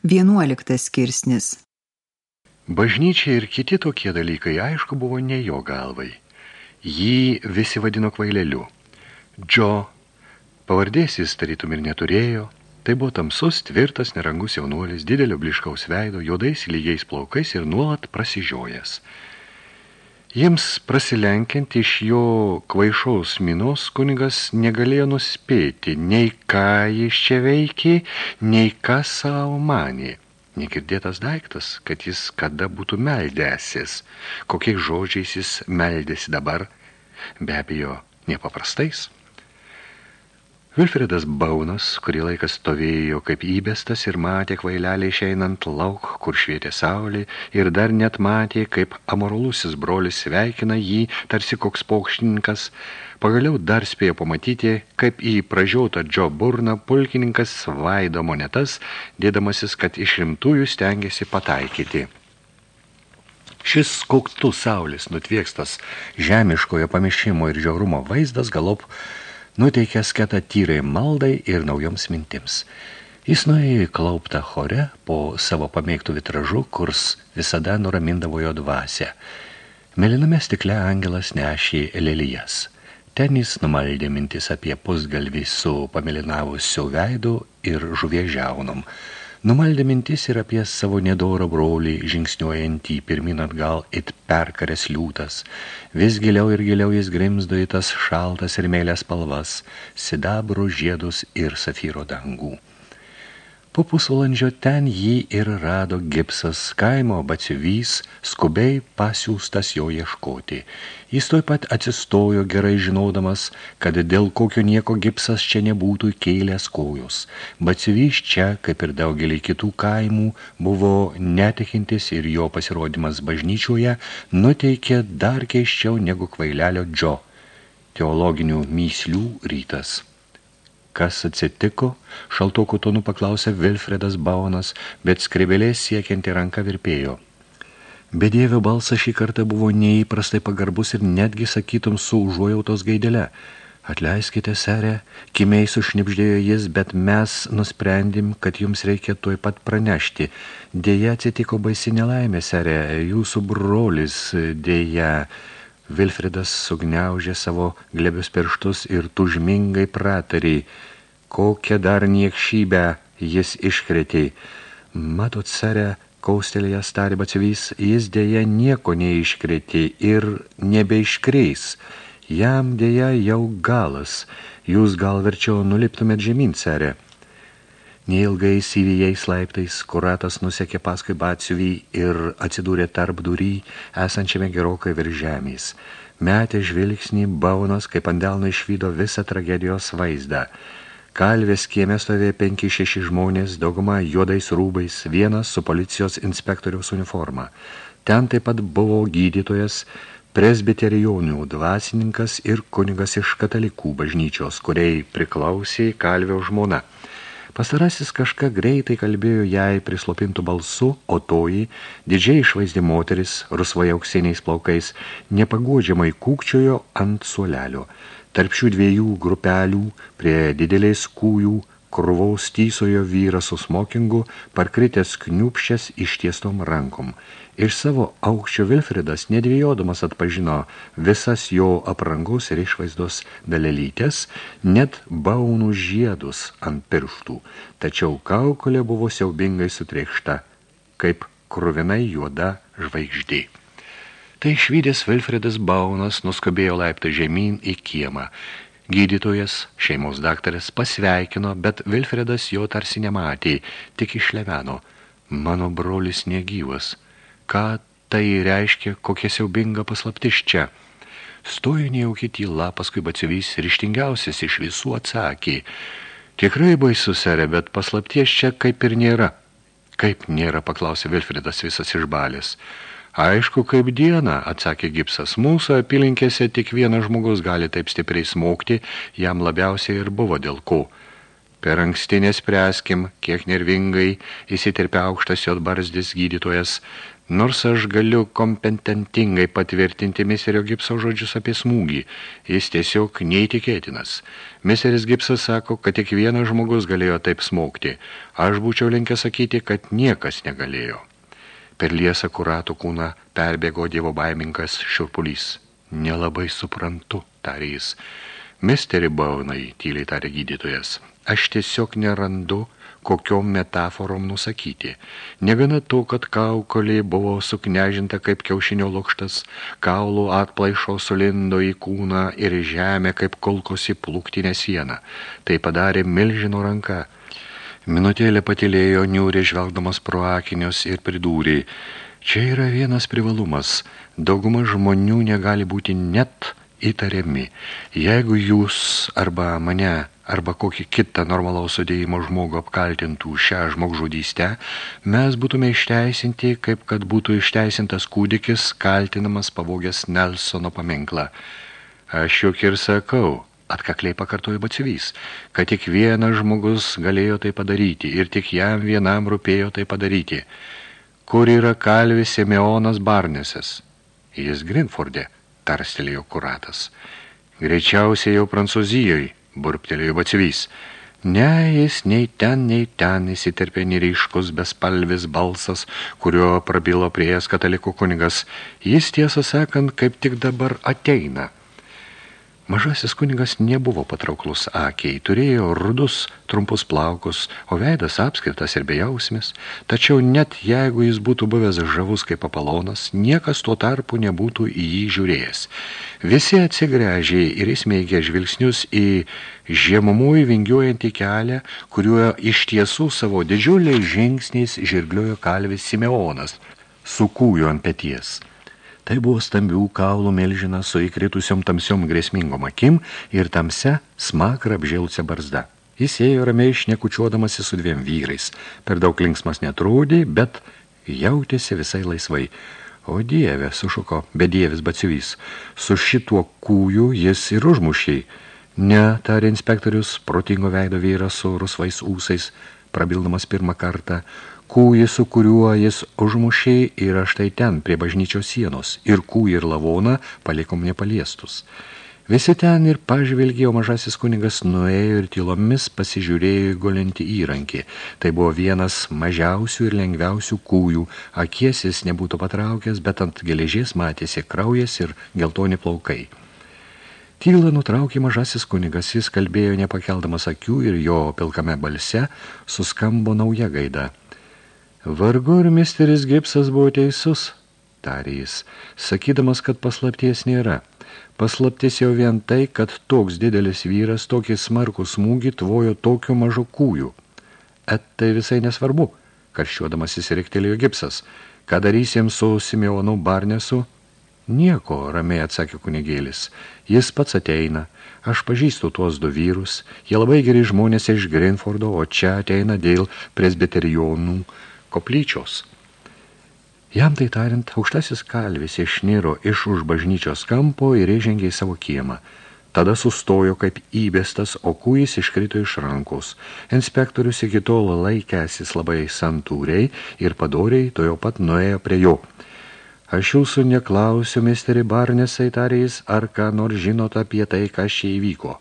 Vienuoliktas skirsnis Bažnyčia ir kiti tokie dalykai, aišku, buvo ne jo galvai. Jį visi vadino kvaileliu. Džo, pavardės jis tarytum ir neturėjo, tai buvo tamsus, tvirtas, nerangus jaunuolis, didelio bliškaus veido, juodais lygiais plaukais ir nuolat prasižiojęs – Jiems prasilenkiant iš jo kvaišaus minos kunigas negalėjo nuspėti, nei ką jis čia veikė, nei ką savo manė. Negirdėtas daiktas, kad jis kada būtų meldęsis, kokiais žodžiais jis meldėsi dabar, be abejo, nepaprastais. Vilfredas Baunas, kurį laikas stovėjo kaip įbestas ir matė kvailelį išeinant lauk, kur švietė saulė, ir dar net matė, kaip amorolusis brolis sveikina jį, tarsi koks paukštininkas, pagaliau dar spėjo pamatyti, kaip į pražiautą Džo burną pulkininkas svaido monetas, dėdamasis, kad iš rimtųjų stengiasi pataikyti. Šis skauktų saulės nutviekstas žemiškojo pamišimo ir žiaurumo vaizdas galop nuteikė sketą tyrai maldai ir naujoms mintims. Jis nuėjo į klauptą chore po savo pamėgtų vitražų, kurs visada nuramindavo jo dvasę. Meliname stikle angelas nešė lelijas. Ten jis numaldė mintis apie pusgalvį su pamilinavusiu veidu ir žuvė žiaunom – Numaldė mintis ir apie savo nedorą brolį, žingsniuojantį pirmin atgal it perkarės liūtas. Vis giliau ir giliau jis grimzdo į tas šaltas ir mėlės spalvas, sidabro žiedus ir safyro dangų. Po pusvalandžio ten jį ir rado gipsas, kaimo baciuvys, skubiai pasiūstas jo ieškoti. Jis toj pat atsistojo gerai žinodamas, kad dėl kokio nieko gipsas čia nebūtų kėlęs kojos. Baciuvys čia, kaip ir daugelį kitų kaimų, buvo netikintis ir jo pasirodymas bažnyčioje nuteikė dar keiščiau negu kvailelio Džo. Teologinių myslių rytas. Kas atsitiko? Šaltokų tonų paklausė Vilfredas Baunas, bet skribelės siekianti ranką virpėjo. Bedėvio balsas šį kartą buvo neįprastai pagarbus ir netgi sakytum su užuojautos gaidelė. Atleiskite, serė, kimiai sušnipždėjo jis, bet mes nusprendėm, kad jums reikia tuoj pat pranešti. Dėja atsitiko baisi nelaimė, serė, jūsų brolis dėja... Vilfredas sugniaužė savo glebius pirštus ir tužmingai pratarė, kokią dar niekšybę jis iškretė. Matot, serė, kaustelėjas tarė batsivys, jis dėja nieko neiškretė ir nebeiškreis. Jam dėja jau galas, jūs gal verčiau nuliptumėt žemyn, serė. Neilgai įsivyjais laiptais, kuratas nusekė paskui batsiuvį ir atsidūrė tarp durį, esančiame gerokai virš žemės. Metė žvilgsnį baunos, kaip ant delno išvydo visą tragedijos vaizdą. Kalvės kieme stovėjo penki šeši žmonės, dauguma juodais rūbais, vienas su policijos inspektoriaus uniforma. Ten taip pat buvo gydytojas, presbiterijonių dvasininkas ir kunigas iš katalikų bažnyčios, kuriai priklausė kalvio žmona – Pastarasis kažką greitai kalbėjo jai prislopintų balsu, o toji, didžiai išvaizdi moteris, rusvoje auksiniais plaukais, nepaguodžiamai kūkčiojo ant suolelio. Tarp šių dviejų grupelių, prie didelės kūjų, krūvaus tysojo vyras su smokingu, parkritęs kniupščias ištiestom rankom – Iš savo aukščio Vilfridas nedvėjodamas atpažino visas jo aprangos ir išvaizdos dalelytės, net baunų žiedus ant pirštų, tačiau kaukolė buvo siaubingai sutrėkšta, kaip kruvinai juoda žvaigždė. Tai išvydęs Vilfredas Baunas nuskubėjo laiptą žemyn į kiemą. Gydytojas, šeimos daktaras pasveikino, bet Vilfredas jo tarsi nematė, tik išleveno. Mano brolis negyvas – ką tai reiškia, kokia siaubinga paslaptis čia. Stojo nejauki tyla, paskui batsiuvys ryštingiausias iš visų atsakė. Tikrai baisu, serė, bet paslapties čia kaip ir nėra. Kaip nėra, paklausė Vilfridas visas išbalės. Aišku, kaip diena, atsakė Gipsas. Mūsų apylinkėse tik vienas žmogus gali taip stipriai smokti, jam labiausiai ir buvo dėl ko. Per anksti nespręskim, kiek nervingai įsiterpia aukštas jo barzdis gydytojas, Nors aš galiu kompetentingai patvirtinti miserio Gipso žodžius apie smūgį, jis tiesiog neįtikėtinas. Miseris Gipsas sako, kad tik vienas žmogus galėjo taip smogti. Aš būčiau linkęs sakyti, kad niekas negalėjo. Per liesą kurato kūną perbėgo dievo baiminkas šiurpulys. Nelabai suprantu, tarė jis. Misteri Baunai, tyliai tarė gydytojas, aš tiesiog nerandu, kokiom metaforom nusakyti. Negana to, kad kaukolė buvo suknežinta kaip kiaušinio lukštas, kaulų atplaišo sulindo į kūną ir žemę kaip kolkosi plūktinę sieną. Tai padarė milžino ranka. Minutėlė patilėjo niūrė žvelgdamas pro akinius ir pridūrė. Čia yra vienas privalumas. Dauguma žmonių negali būti net įtariami. Jeigu jūs arba mane arba kokį kitą normalaus sudėjimo žmogų apkaltintų šią žmogžudystę, mes būtume išteisinti, kaip kad būtų išteisintas kūdikis, kaltinamas pavogęs Nelsono paminklą. Aš juk ir sakau, atkakliai pakartojo batsivys, kad tik vienas žmogus galėjo tai padaryti ir tik jam vienam rūpėjo tai padaryti. Kur yra kalvis Simeonas Barnesas? Jis Grinforde, tarstelėjo kuratas. Greičiausiai jau Prancūzijoje, burptelėjo batsivys. Ne, jis nei ten, nei ten įsiterpė nereiškus bespalvis balsas, kurio prabilo priejas katalikų kunigas. Jis tiesą sakant, kaip tik dabar ateina – Mažasis kunigas nebuvo patrauklus akiai, turėjo rudus, trumpus plaukus, o veidas apskritas ir bejausmis, tačiau net jeigu jis būtų buvęs žavus kaip apalonas, niekas tuo tarpu nebūtų į jį žiūrėjęs. Visi atsigręžė ir įsmeigė žvilgsnius į žiemumui vingiuojantį kelią, kuriuo iš tiesų savo didžiuliais žingsniais žirgliojo kalvis Simeonas, su kūju ant peties. Tai buvo stambių kaulų melžina su įkritusiom tamsiom grėsmingom akim ir tamse smakrą apžėlusią barzdą. Jis ėjo ramiai šnekučiuodamasi su dviem vyrais. Per daug linksmas netrūdė, bet jautėsi visai laisvai. O dieve, sušuko bedievis batsivys, su šituo kūju jis ir užmušiai. Ne, tarė inspektorius, protingo veido vyras su rusvais ūsais, prabildamas pirmą kartą, kūjį, su kuriuo jis užmušė, yra štai ten, prie bažnyčios sienos, ir kūjį ir lavoną palikom nepaliestus. Visi ten ir pažvelgė, o mažasis kunigas nuėjo ir tylomis pasižiūrėjo į golintį įrankį. Tai buvo vienas mažiausių ir lengviausių kūjų. Akiesis nebūtų patraukęs, bet ant geležies matėsi kraujas ir geltoni plaukai. Tylą nutraukė mažasis kunigas, jis kalbėjo nepakeldamas akių ir jo pilkame balse suskambo nauja gaida – Vargu ir misteris Gipsas buvo teisus, tarė jis, sakydamas, kad paslapties nėra. Paslaptis jau vien tai, kad toks didelis vyras tokį smarkų smūgį tvojo tokiu mažu kūjų. Et tai visai nesvarbu, karščiuodamas įsiriktelėjo Gipsas. Ką darysim su Simeonu Barnesu? Nieko, ramiai atsakė kunigėlis. Jis pats ateina. Aš pažįstu tuos du vyrus. Jie labai geri žmonės iš Grinfordo, o čia ateina dėl presbiterijonų koplyčios. Jam tai tariant, aukštasis kalvis išniro iš už bažnyčios kampo ir įžengė į savo kiemą. Tada sustojo kaip įbestas, o kūjis iškrito iš rankos. Inspektorius iki tol laikęsis labai santūriai ir padoriai to jau pat nuėjo prie jo. Aš jūsų neklausiu, misteri Barnesai, tarė jis, ar ką nors žinot apie tai, kas čia įvyko.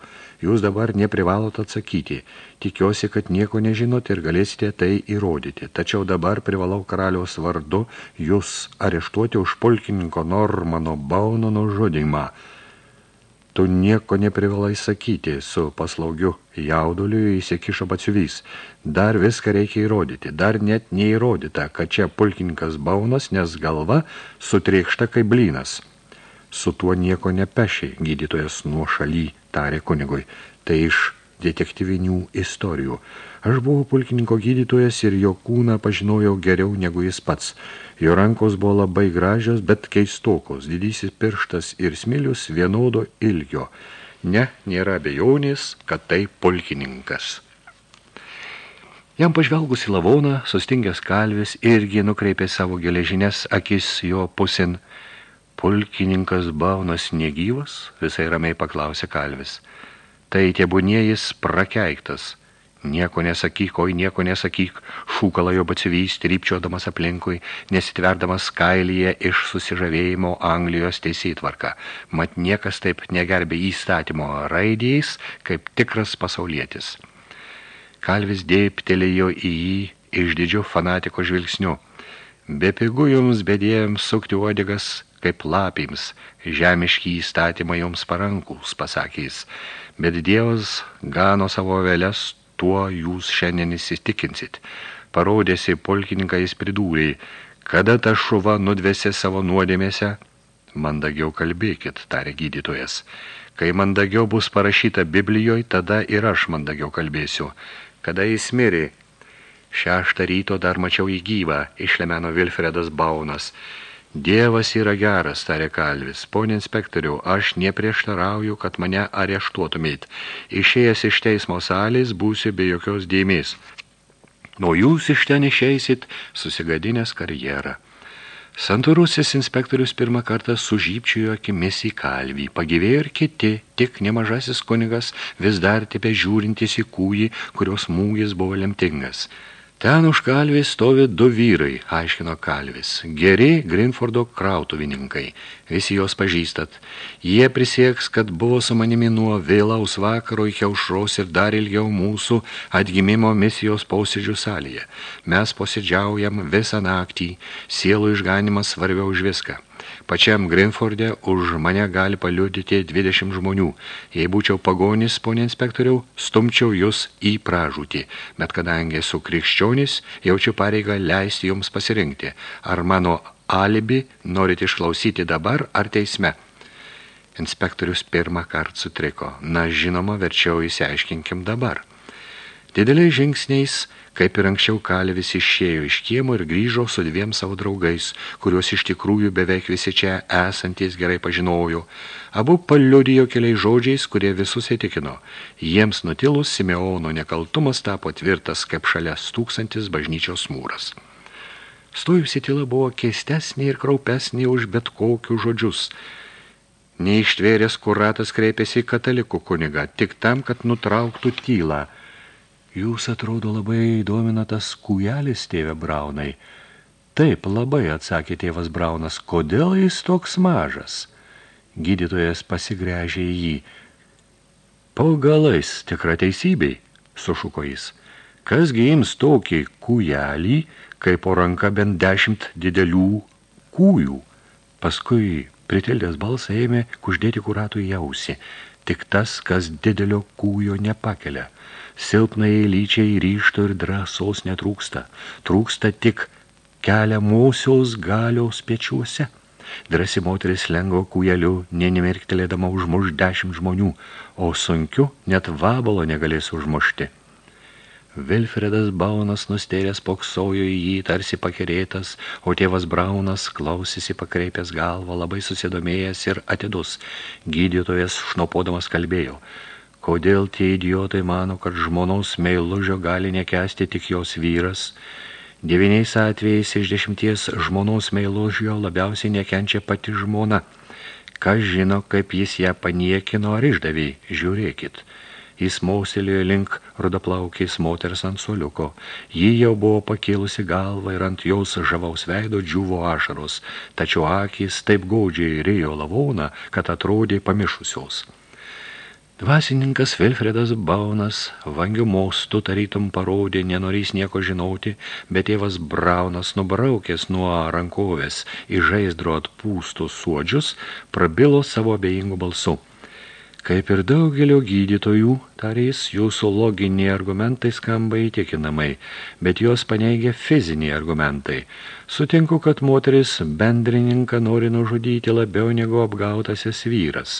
Jūs dabar neprivalot atsakyti. Tikiuosi, kad nieko nežinot ir galėsite tai įrodyti. Tačiau dabar privalau karaliaus vardu jūs areštuoti už pulkininko Normano Bauno nužudimą. Tu nieko neprivalai sakyti, su paslaugiu jauduliu įsikišo batsiuvys. Dar viską reikia įrodyti, dar net neįrodyta, kad čia pulkininkas Baunas, nes galva sutriekšta kaip blynas. Su tuo nieko nepešiai, gydytojas nuo šaly tarė kunigui. Tai iš detektyvinių istorijų. Aš buvau pulkininko gydytojas ir jo kūną pažinojau geriau negu jis pats. Jo rankos buvo labai gražios, bet keistokos, didysis pirštas ir smilius vienodo ilgio. Ne, nėra abejonės, kad tai pulkininkas. Jam pažvelgus į lavoną, sustingęs kalvis irgi nukreipė savo geležinės akis jo pusin. Pulkininkas Baunas negyvas, visai ramiai paklausė kalvis. Tai tebūnie jis prakeiktas. Nieko nesakyk, oi nieko nesakyk, šūkala jo batsivys, trypčiodamas aplinkui, nesitverdamas kailyje iš susižavėjimo Anglijos teisėtvarka. Mat niekas taip negerbė įstatymo raidėjais, kaip tikras pasaulietis. Kalvis dėptelėjo į jį išdidžiu fanatiko žvilgsniu. Be pigų jums bedėjams sukti uodegas kaip lapims, žemiški įstatymai jums parankūs, pasakys. Bet Dievas gano savo vėlės tuo jūs šiandien įsitikinsit. Parodėsi polkininką jis pridūrė, kada ta šuva nudvėsi savo nuodėmėse, mandagiau kalbėkit, tarė gydytojas. Kai mandagiau bus parašyta Biblijoje, tada ir aš mandagiau kalbėsiu. Kada jis mirė, šeštą ryto dar mačiau į gyvą, išlemeno Vilfredas Baunas. Dievas yra geras, tarė kalvis. Pone inspektoriau, aš neprieštarauju, kad mane areštuotumėt. Išėjęs iš teismo salės būsiu be jokios dėmės. Nuo jūs iš ten išeisit, susigadinęs karjerą. Santūrusis inspektorius pirmą kartą sužypčiojo akimis į kalvį. Pagyvėjo ir kiti, tik nemažasis kunigas vis dar tepė žiūrintis į kūjį, kurios mūgis buvo lemtingas. Ten už kalvės stovi du vyrai, aiškino kalvis, geri Grinfordo krautuvininkai, visi jos pažįstat. Jie prisieks, kad buvo su manimi nuo vėlaus vakaro iki aušros ir dar ilgiau mūsų atgimimo misijos posėdžių salėje. Mes posėdžiaujam visą naktį, sielų išganimas svarbiau už viską. Pačiam Grinforde už mane gali paliudyti 20 žmonių. Jei būčiau pagonis, ponė inspektoriau, stumčiau jūs į pražūtį. Bet kadangi esu krikščionis, jaučiu pareigą leisti jums pasirinkti. Ar mano alibi norit išklausyti dabar ar teisme? Inspektorius pirmą kartą sutriko. Na, žinoma, verčiau įsiaiškinkim dabar. Dideliais žingsniais Kaip ir anksčiau kalvis išėjo iš kiemo ir grįžo su dviem savo draugais, kuriuos iš tikrųjų beveik visi čia esantys gerai pažinojo. Abu paliudijo keliais žodžiais, kurie visus įtikino. Jiems nutilus Simeono nekaltumas tapo tvirtas, kaip šalia stūksantis bažnyčios mūras. Stojusi tyla buvo keistesnė ir kraupesnė už bet kokius žodžius. Neištvėręs kuratas kreipėsi į katalikų kunigą, tik tam, kad nutrauktų tylą – Jūs atrodo labai domina tas kūjelis, tėve Braunai. Taip, labai, atsakė tėvas Braunas, kodėl jis toks mažas? Gydytojas pasigręžė į jį. Paugalais, tikra teisybei, sušuko jis. Kasgi jums tokį kūjelį, kaip po ranka bent dešimt didelių kūjų? Paskui pritildęs balsą ėmė kuždėti kuratų į ausį. Tik tas, kas didelio kūjo nepakelia – Silpnai lyčiai ryšto ir drąsos netrūksta. Trūksta tik keliamosios galios pečiuose. Drasi moteris lengvo kūjeliu, nenimirktelėdama užmuš dešimt žmonių, o sunkiu net vabalo negalės užmušti. Vilfredas Baunas nustėręs poksojo į jį tarsi pakerėtas, o tėvas Braunas klausėsi pakreipęs galvą, labai susidomėjęs ir atidus. Gydytojas šnopodamas kalbėjo – Kodėl tie idiotai mano, kad žmonos meilužio gali nekesti tik jos vyras? Devyniais atvejais iš dešimties žmonos meilužio labiausiai nekenčia pati žmona. Kas žino, kaip jis ją paniekino ar išdaviai, žiūrėkit. Jis mauselėjo link rudaplaukės moters ant soliuko. Ji jau buvo pakėlusi galvą ir ant jos žavaus veido džiuvo ašaros, tačiau akis taip gaudžiai rėjo lavoną, kad atrodė pamišusios. Dvasininkas Vilfredas Baunas vangių mostų tarytum parodė, nenorys nieko žinoti, bet tėvas Braunas, nubraukęs nuo rankovės į žaizdro atpūstus suodžius, prabilo savo abejingų balsu. Kaip ir daugelio gydytojų, tarys, jūsų loginiai argumentai skamba įtikinamai, bet jos paneigia fiziniai argumentai. Sutinku, kad moteris bendrininką nori nužudyti labiau negu apgautasis vyras.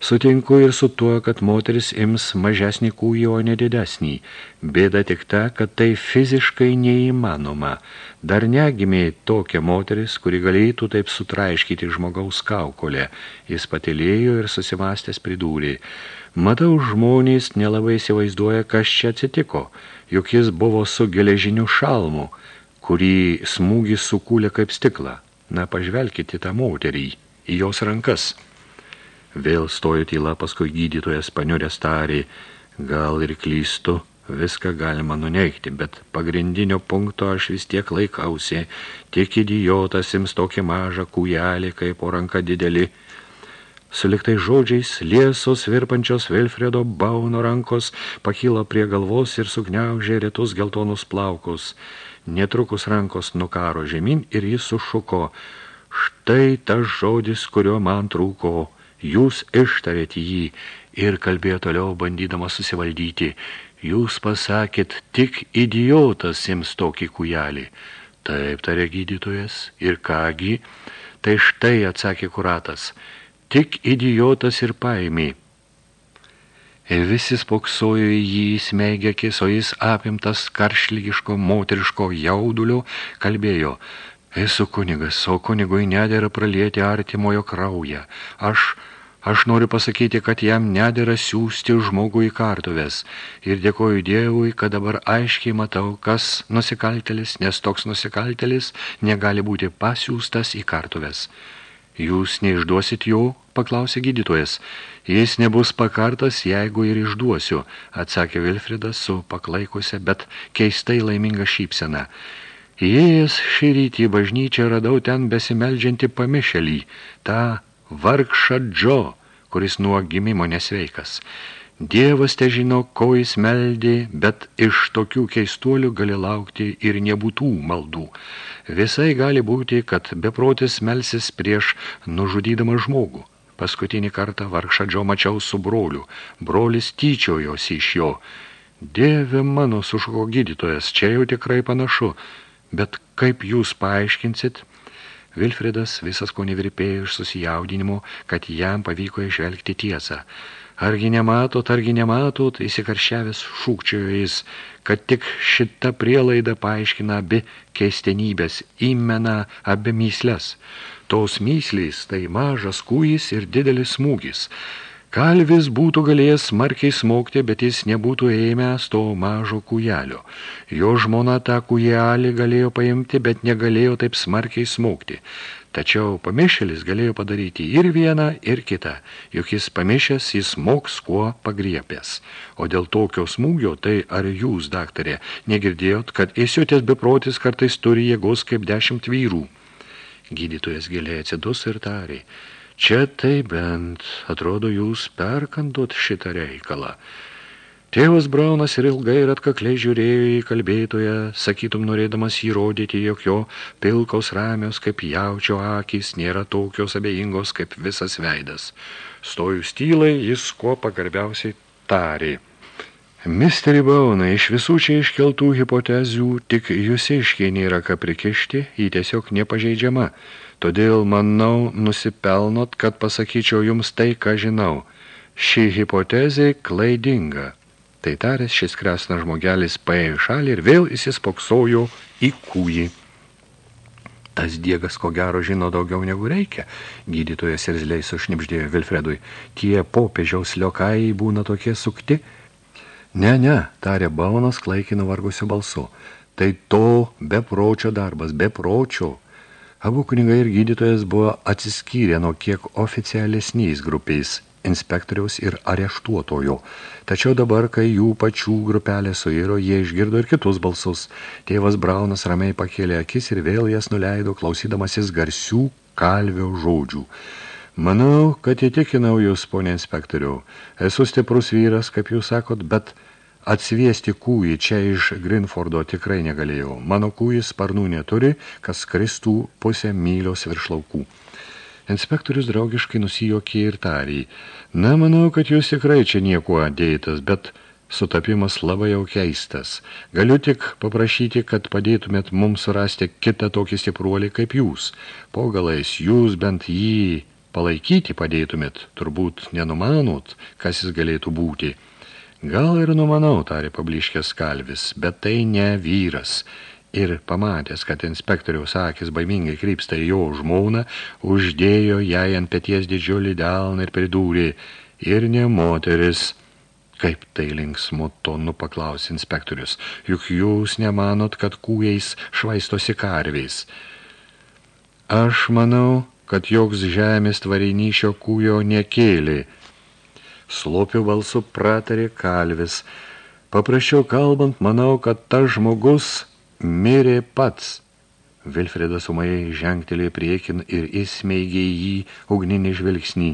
Sutinku ir su tuo, kad moteris ims mažesnį kūjį, o ne didesnį. Bėda tik ta, kad tai fiziškai neįmanoma. Dar negimė tokia moteris, kuri galėtų taip sutraiškyti žmogaus kaukolę. Jis patilėjo ir susimastęs pridūrė. Matau, žmonės nelabai įsivaizduoja, kas čia atsitiko, juk jis buvo su geležiniu šalmu, kurį smūgis sukūlė kaip stiklą. Na, pažvelkite tą moterį į jos rankas. Vėl stojo tyla, paskui gydytojas paniurės tarė, gal ir klystu, Viską galima nuneikti, bet pagrindinio punkto aš vis tiek laikausi. Tik idiotas ims tokį mažą kūjelį, kaip po ranka didelį. Suliktai žodžiais, liesos virpančios Vilfredo Bauno rankos pakilo prie galvos ir sugniaužė retus geltonus plaukus. Netrukus rankos nukaro žemyn ir jis sušuko. Štai tas žodis, kurio man trūko. Jūs ištarėt jį ir kalbėjo toliau, bandydama susivaldyti. Jūs pasakėt, tik idiotas ims tokį kujelį. Taip, tarė gydytojas. Ir kągi? Tai štai, atsakė kuratas. Tik idiotas ir paėmė. Ir visi spoksojo į jį smeigia akis, o jis apimtas karšlygiško moteriško jaudulio kalbėjo. Esu kunigas, o kunigui nedėra pralieti artimojo kraują. Aš Aš noriu pasakyti, kad jam nedėra siūsti žmogų į kartuvės ir dėkoju Dievui, kad dabar aiškiai matau, kas nusikaltelis, nes toks nusikaltelis negali būti pasiūstas į kartuvės. Jūs neišduosit jo, paklausė gydytojas. Jis nebus pakartas, jeigu ir išduosiu, atsakė Vilfridas su paklaikusia, bet keistai laiminga šypsena. Įėjęs šį rytį bažnyčią radau ten besimeldžiantį pamišelį, tą vargšą Džo, kuris nuo gimimo nesveikas. Dievas te žino, ko jis meldė, bet iš tokių keistuolių gali laukti ir nebūtų maldų. Visai gali būti, kad beprotis melsis prieš nužudydamą žmogų. Paskutinį kartą vargšą Džo mačiau su broliu. Brolis tyčiojosi iš jo. Dieve mano, sušuko gydytojas, čia jau tikrai panašu. Bet kaip jūs paaiškinsit, Vilfredas visas ko nevirpėjo iš susijaudinimo, kad jam pavyko išvelgti tiesą. Argi nematot, argi nematot, įsikaršiavęs šūkčiojo jis, kad tik šita prielaida paaiškina abi keistenybės, įmena abi myslės. Tos myslės tai mažas kūjis ir didelis smūgis. Kalvis būtų galėjęs smarkiai smokti, bet jis nebūtų ėmęs to mažo kujelio. Jo žmona tą kujelį galėjo paimti, bet negalėjo taip smarkiai smokti. Tačiau pamišėlis galėjo padaryti ir vieną, ir kitą, juk jis pamišęs, jis moks kuo pagriepęs. O dėl tokio smūgio, tai ar jūs, daktarė, negirdėjot, kad įsiutės beprotis kartais turi jėgos kaip dešimt vyrų? Gydytojas giliai atsidus ir tarė – Čia tai bent, atrodo, jūs perkandot šitą reikalą. Tėvas Braunas ir ilgai ir atkakliai žiūrėjo į kalbėtoją, sakytum norėdamas įrodyti, jog jo pilkos ramios kaip jaučio akys nėra tokios abejingos kaip visas veidas. Stojus tylai, jis kuo pagarbiausiai tarė. Misteri Bauna, iš visų čia iškeltų hipotezių tik jūsiškiai nėra ką prikišti, jį tiesiog nepažeidžiama – Todėl, manau, nusipelnot, kad pasakyčiau jums tai, ką žinau. Ši hipotezė klaidinga. Tai tarės šis kresnas žmogelis paėjo šalį ir vėl įsispoksojo į kūjį. Tas diegas, ko gero, žino daugiau negu reikia. Gydytojas irzliai sušnipždėjo Vilfredui. Tie popiežiaus liokai būna tokie sukti. Ne, ne, tarė Baunas klaikino vargusiu balsu. Tai to bepročio darbas, bepročio. Abu kunigai ir gydytojas buvo atsiskyrę nuo kiek oficialesniais grupiais inspektoriaus ir areštuotojo. Tačiau dabar, kai jų pačių grupelė suiro, jie išgirdo ir kitus balsus. Tėvas Braunas ramiai pakėlė akis ir vėl jas nuleido, klausydamasis garsių kalvio žodžių. Manau, kad įtikinau jūs, ponė inspektoriau. Esu stiprus vyras, kaip jūs sakot, bet Atsviesti kūjį čia iš Grinfordo tikrai negalėjau. Mano kūjis sparnų neturi, kas kristų pusę mylios virš laukų. Inspektorius draugiškai nusijokė ir tarė. Na, manau, kad jūs tikrai čia niekuo dėtas, bet sutapimas labai jau keistas. Galiu tik paprašyti, kad padėtumėt mums surasti kitą tokį stipruolį kaip jūs. Po galais jūs bent jį palaikyti padėtumėt, turbūt nenumanot, kas jis galėtų būti. Gal ir numanau, tarė pabliškės kalvis, bet tai ne vyras. Ir pamatęs, kad inspektoriaus akis baimingai krypsta į jo žmoną, uždėjo jai ant peties didžiulį delną ir pridūrė, ir ne moteris. Kaip tai linksmu tonu paklaus inspektorius, juk jūs nemanot, kad kūjais švaistosi karviais. Aš manau, kad joks žemės tvarinysio kūjo nekėlė, slopių balsų pratarė kalvis. Paprasčiau kalbant, manau, kad tas žmogus mirė pats. Vilfredas umai žengtelė priekin ir įsmeigė jį ugninį žvilgsnį.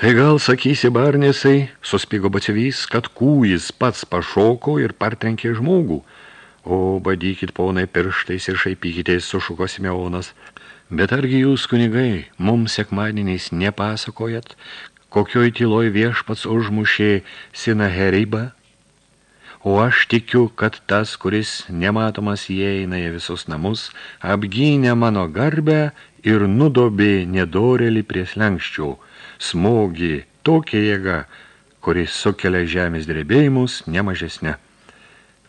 Tai gal sakysi barnesai, suspigo batsivys, kad kūjis pats pašoko ir partrenkė žmogų. O, badykit, ponai, pirštais ir šaipykitės, sušuko Simeonas. Bet argi jūs, kunigai, mums sekmadieniais nepasakojat, kokioj tyloj viešpats užmušė Sinaheribą, O aš tikiu, kad tas, kuris nematomas įeina į visus namus, apgynė mano garbę ir nudobė nedorelį prie slenkščių, smogį tokia jėga, kuris sukelia žemės drebėjimus nemažesne.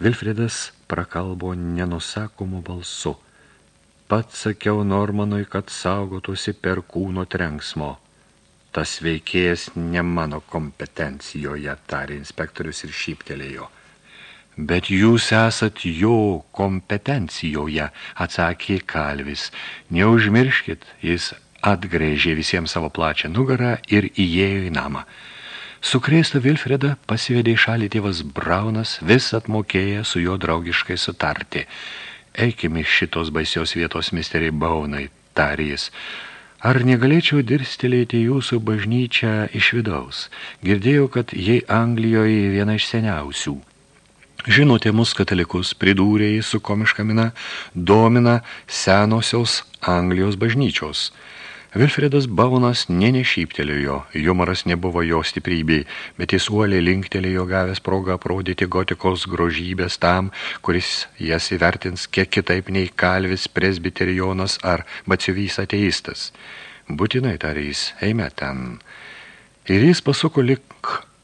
Vilfredas prakalbo nenusakomu balsu. Pats sakiau Normanui, kad saugotųsi per kūno trenksmo. Tas veikėjas ne mano kompetencijoje, tarė inspektorius ir šyptelėjo. Bet jūs esat jo kompetencijoje, atsakė kalvis. Neužmirškit, jis atgrėžė visiems savo plačią nugarą ir įėjo į namą. Sukrėsta Vilfreda pasivedė į šalį tėvas Braunas, vis atmokėję su jo draugiškai sutarti. Eikime šitos baisios vietos, misteriai Baunai, tarė jis. Ar negalėčiau dirstelėti jūsų bažnyčią iš vidaus? Girdėjau, kad jei Anglijoje viena iš seniausių. Žinote, mus katalikus pridūrė su komiška mina, domina senosios Anglijos bažnyčios. Vilfredas Baunas nenešyptelėjo, jumoras nebuvo jo stiprybei, bet jis uoliai linktelėjo gavęs progą aprodyti gotikos grožybės tam, kuris jas įvertins kiek kitaip nei kalvis presbiterijonas ar baciuvys ateistas. Būtinai tarė jis, eime ten. Ir jis pasuko lik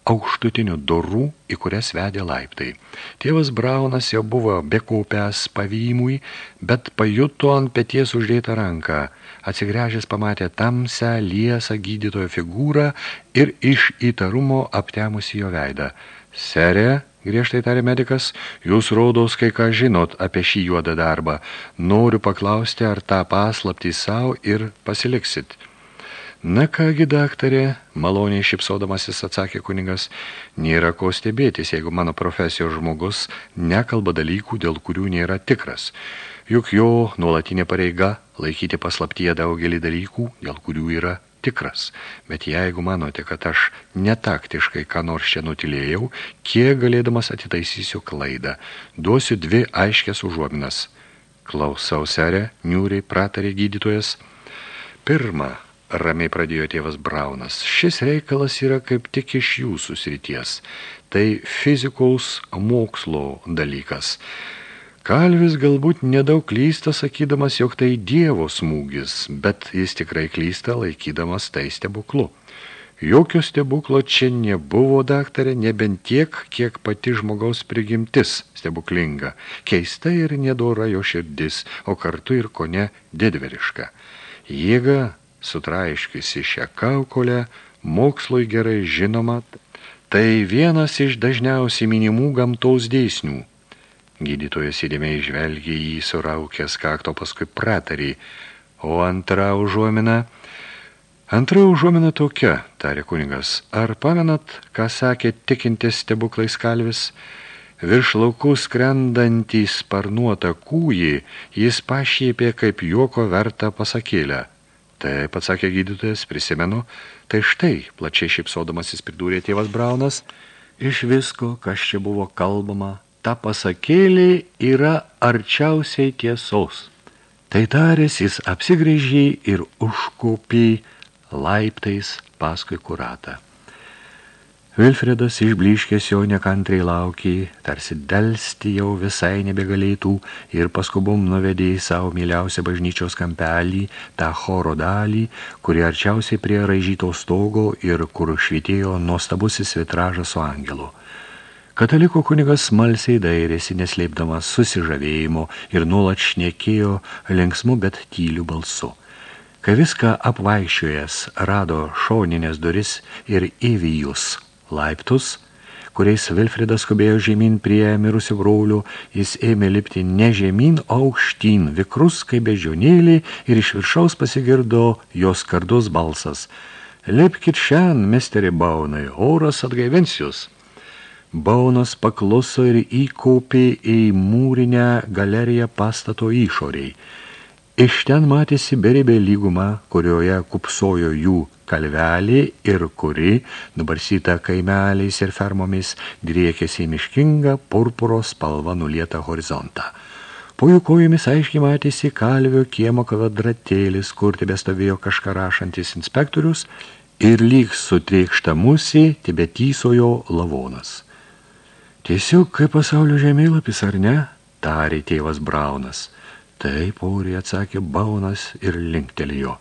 aukštutinių durų, į kurias vedė laiptai. Tėvas Braunas jau buvo bekaupęs pavymui, bet pajuto ant peties uždėtą ranką. Atsigręžęs pamatė tamsią, liesą gydytojo figūrą ir iš įtarumo aptemusi jo veidą. Serė, griežtai tarė medikas, jūs rodos kai ką žinot apie šį juodą darbą. Noriu paklausti, ar tą paslaptį savo ir pasiliksit. Na kągi, daktarė, maloniai šipsodamasis atsakė kunigas, nėra ko stebėtis, jeigu mano profesijos žmogus nekalba dalykų, dėl kurių nėra tikras. Juk jo nuolatinė pareiga laikyti paslaptyje daugelį dalykų, dėl kurių yra tikras. Bet jeigu manote, kad aš netaktiškai ką nors čia nutilėjau, kiek galėdamas atitaisysiu klaidą, duosiu dvi aiškias užuominas. Klausau, serė, niūriai pratarė gydytojas. Pirma, Ramiai pradėjo tėvas Braunas. Šis reikalas yra kaip tik iš jūsų srities. Tai fizikaus mokslo dalykas. Kalvis galbūt nedaug klysta, sakydamas, jog tai dievo smūgis, bet jis tikrai klysta, laikydamas tai stebuklu. Jokio stebuklo čia nebuvo, daktarė, nebent tiek, kiek pati žmogaus prigimtis stebuklinga, keista ir nedora jo širdis, o kartu ir kone didveriška. Jėga sutraiškiusi šią kaukolę, mokslui gerai žinoma, tai vienas iš dažniausiai minimų gamtos dėsnių. Gydytojas įdėmiai žvelgė jį suraukęs kakto paskui pratarį, o antra užuomina... Antra užuomina tokia, tarė kunigas, ar pamenat, ką sakė tikintis stebuklais kalvis? Virš laukų skrendantį sparnuotą kūjį jis pašiepė kaip juoko vertą pasakėlę – Taip, atsakė gydytojas, prisimenu, tai štai, plačiai šipsodamasis pridūrė tėvas Braunas, iš visko, kas čia buvo kalbama, ta pasakėlė yra arčiausiai tiesos. Tai tarės jis apsigrėžė ir užkopė laiptais paskui kuratą. Vilfredas išbliškės jo nekantriai laukė, tarsi delsti jau visai nebegalėtų ir paskubom nuvedė į savo myliausią bažnyčios kampelį, tą choro dalį, kuri arčiausiai prie raižyto stogo ir kur švitėjo nuostabusis vitražas su angelu. Kataliko kunigas smalsiai dairėsi, neslėpdamas susižavėjimo ir nuolat šnekėjo linksmu, bet tyliu balsu. Kai viską apvaikščiojęs rado šoninės duris ir įvijus laiptus, kuriais Vilfridas skubėjo žemyn prie mirusių brolių, jis ėmė lipti ne žemyn, o aukštyn, vikrus kaip bežionėlį ir iš viršaus pasigirdo jos kardus balsas. Lipkit šiandien, misteri Baunai, oras atgaivensius. Baunas pakluso ir įkaupė į mūrinę galeriją pastato išoriai. Iš ten matėsi beribė lyguma, kurioje kupsojo jų kalvelį ir kuri, nubarsyta kaimeliais ir fermomis, driekėsi į miškingą purpuro spalvą nulietą horizontą. Po jų kojomis aiškiai matėsi kalvio kiemo kvadratėlis, kur tebestovėjo kažką rašantis inspektorius ir lyg sutrėkšta musė tebetysojo lavonas. Tiesiog kaip pasaulio žemėlapis, ar ne? tarė tėvas Braunas. Taip, oriai atsakė Baunas ir linktelėjo.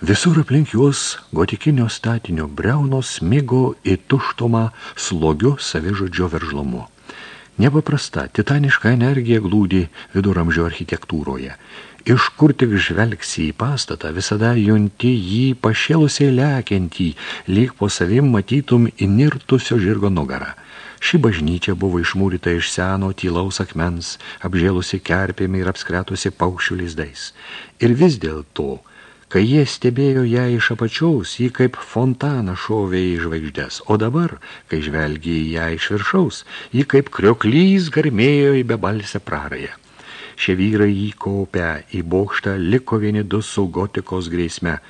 Visur aplink juos gotikinio statinio breunos smigo į tuštumą slogiu savižodžio veržlumu. Nepaprasta, titaniška energija glūdi viduramžio architektūroje. Iš kur tik žvelgsi į pastatą, visada junti jį pašėlusiai lekiantį, lyg po savim matytum inirtusio žirgo nugarą. Ši bažnyčia buvo išmūryta iš seno tylaus akmens, apžėlusi kerpėmi ir apskretusi paukščių lizdais. Ir vis dėl to, kai jie stebėjo ją iš apačiaus, jį kaip fontaną šovė į žvaigždės, o dabar, kai žvelgi į ją iš viršaus, jį kaip krioklys garmėjo į bebalsę prarąją. Šie vyrai įkaupę į bokštą liko vieni du su gotikos grėsme –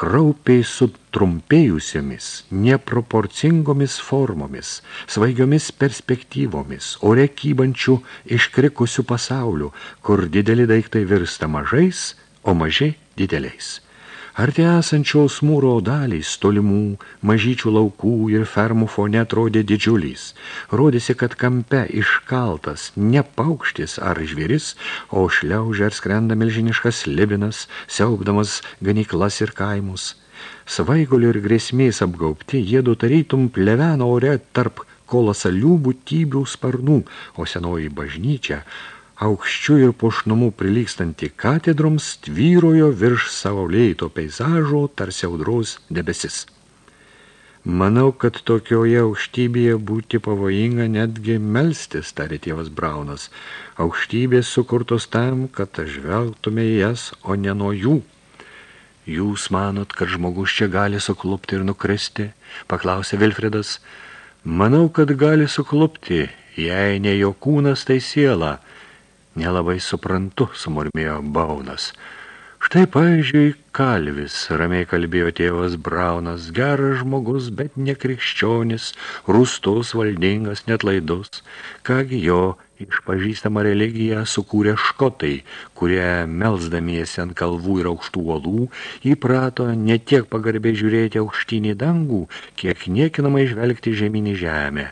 kraupiai sutrumpėjusiomis, neproporcingomis formomis, svaigiomis perspektyvomis, ore kybančių iškrikusių pasaulių, kur dideli daiktai virsta mažais, o maži dideliais. Arti esančios mūro dalys tolimų, mažyčių laukų ir fermų fone atrodė didžiulys. Rodėsi, kad kampe iškaltas ne paukštis ar žvėris, o šliaužia ar skrenda milžiniškas libinas, siaubdamas ganyklas ir kaimus. Svaigulio ir grėsmės apgaubti, jėdu tarytum pleveno ore tarp kolosalių būtybių sparnų, o senoji bažnyčia – aukščių ir pušnumų prilykstanti katedroms tvyrojo virš saulėto peizažo tarsi audros debesis. Manau, kad tokioje aukštybėje būti pavojinga netgi melstis, tarė tėvas Braunas. Aukštybės sukurtos tam, kad žvelgtume į jas, o ne nuo jų. Jūs manot, kad žmogus čia gali suklupti ir nukristi? Paklausė Vilfredas. Manau, kad gali suklupti, jei ne jo kūnas, tai siela – Nelabai suprantu, sumurmėjo Baunas. Štai, pavyzdžiui, kalvis, ramiai kalbėjo tėvas Braunas, geras žmogus, bet nekrikščionis, rūstus, valdingas, net laidus. Kągi jo išpažįstamą religiją sukūrė škotai, kurie melsdamiesi ant kalvų ir aukštų uolų įprato ne tiek pagarbiai žiūrėti aukštinį dangų, kiek niekinamai žvelgti žemynį žemę.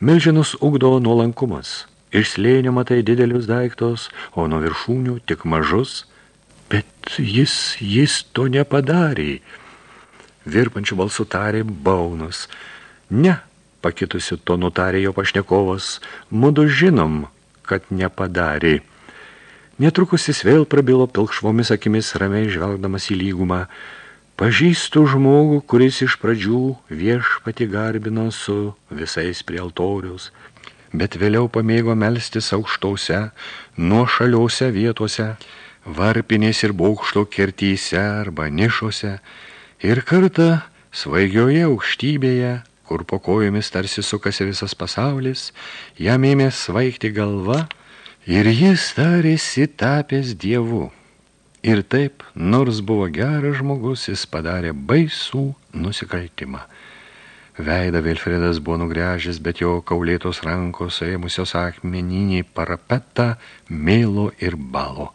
Milžinus ugdo nuolankumas. Iš slėnio matai didelius daiktos, o nuo viršūnių tik mažus. Bet jis, jis to nepadarė. Virpančių balsų tarė baunus. Ne, pakitusi to nutarė jo pašnekovas, mudu žinom, kad nepadarė. Netrukus jis vėl prabilo pilkšvomis akimis ramiai žvelgdamas į lygumą. Pažįstu žmogų, kuris iš pradžių viešpati garbino su visais prie altoriaus, bet vėliau pamėgo melstis aukštose, nuo šaliuose vietose, varpinės ir baukšto kertyse arba nišose, ir kartą svaigioje aukštybėje, kur po kojomis tarsi sukasi visas pasaulis, jam ėmė svaigti galva, ir jis tarėsi tapęs dievu. Ir taip, nors buvo geras žmogus, jis padarė baisų nusikaltimą. Veidą Vilfredas buvo nugręžęs, bet jo kaulėtos rankos ėmusios akmeninį parapetą, mėlo ir balo.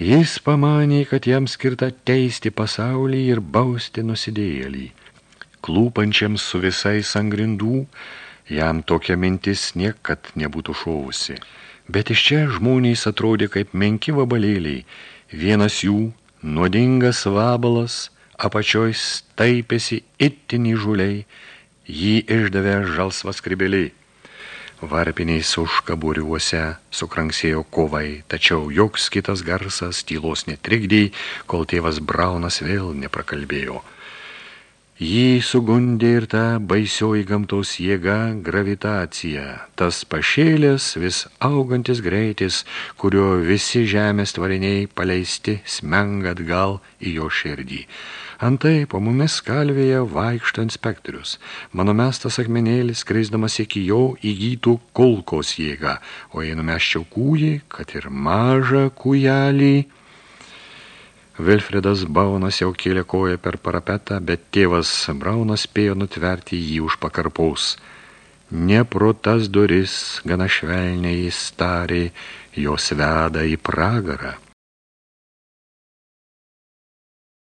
Jis pamanė, kad jam skirta teisti pasaulį ir bausti nusidėjėlį. Klūpančiam su visais angrindų, jam tokia mintis niekad nebūtų šovusi. Bet iš čia žmonės atrodė kaip menki vabalėliai, vienas jų, nuodingas vabalas – apačioj staipėsi itin įžuliai, jį išdavė žalsvas kribeliai. Varpiniais užkaburiuose sukranksėjo kovai, tačiau joks kitas garsas tylos netrikdė, kol tėvas Braunas vėl neprakalbėjo. Jį sugundė ir ta baisioji gamtos jėga gravitacija, tas pašėlės vis augantis greitis, kurio visi žemės tvariniai paleisti smenga atgal į jo širdį. Antai po mumis kalvėje vaikšto inspektorius. Mano mestas akmenėlis, kreisdamas iki jo, įgytų kulkos jėgą, o jei numeščiau kūjį, kad ir mažą kūjelį, Vilfredas Baunas jau kėlė koją per parapetą, bet tėvas Braunas spėjo nutverti jį už pakarpaus. Ne pro tas duris, gana švelniai jis tarė, jos veda į pragarą.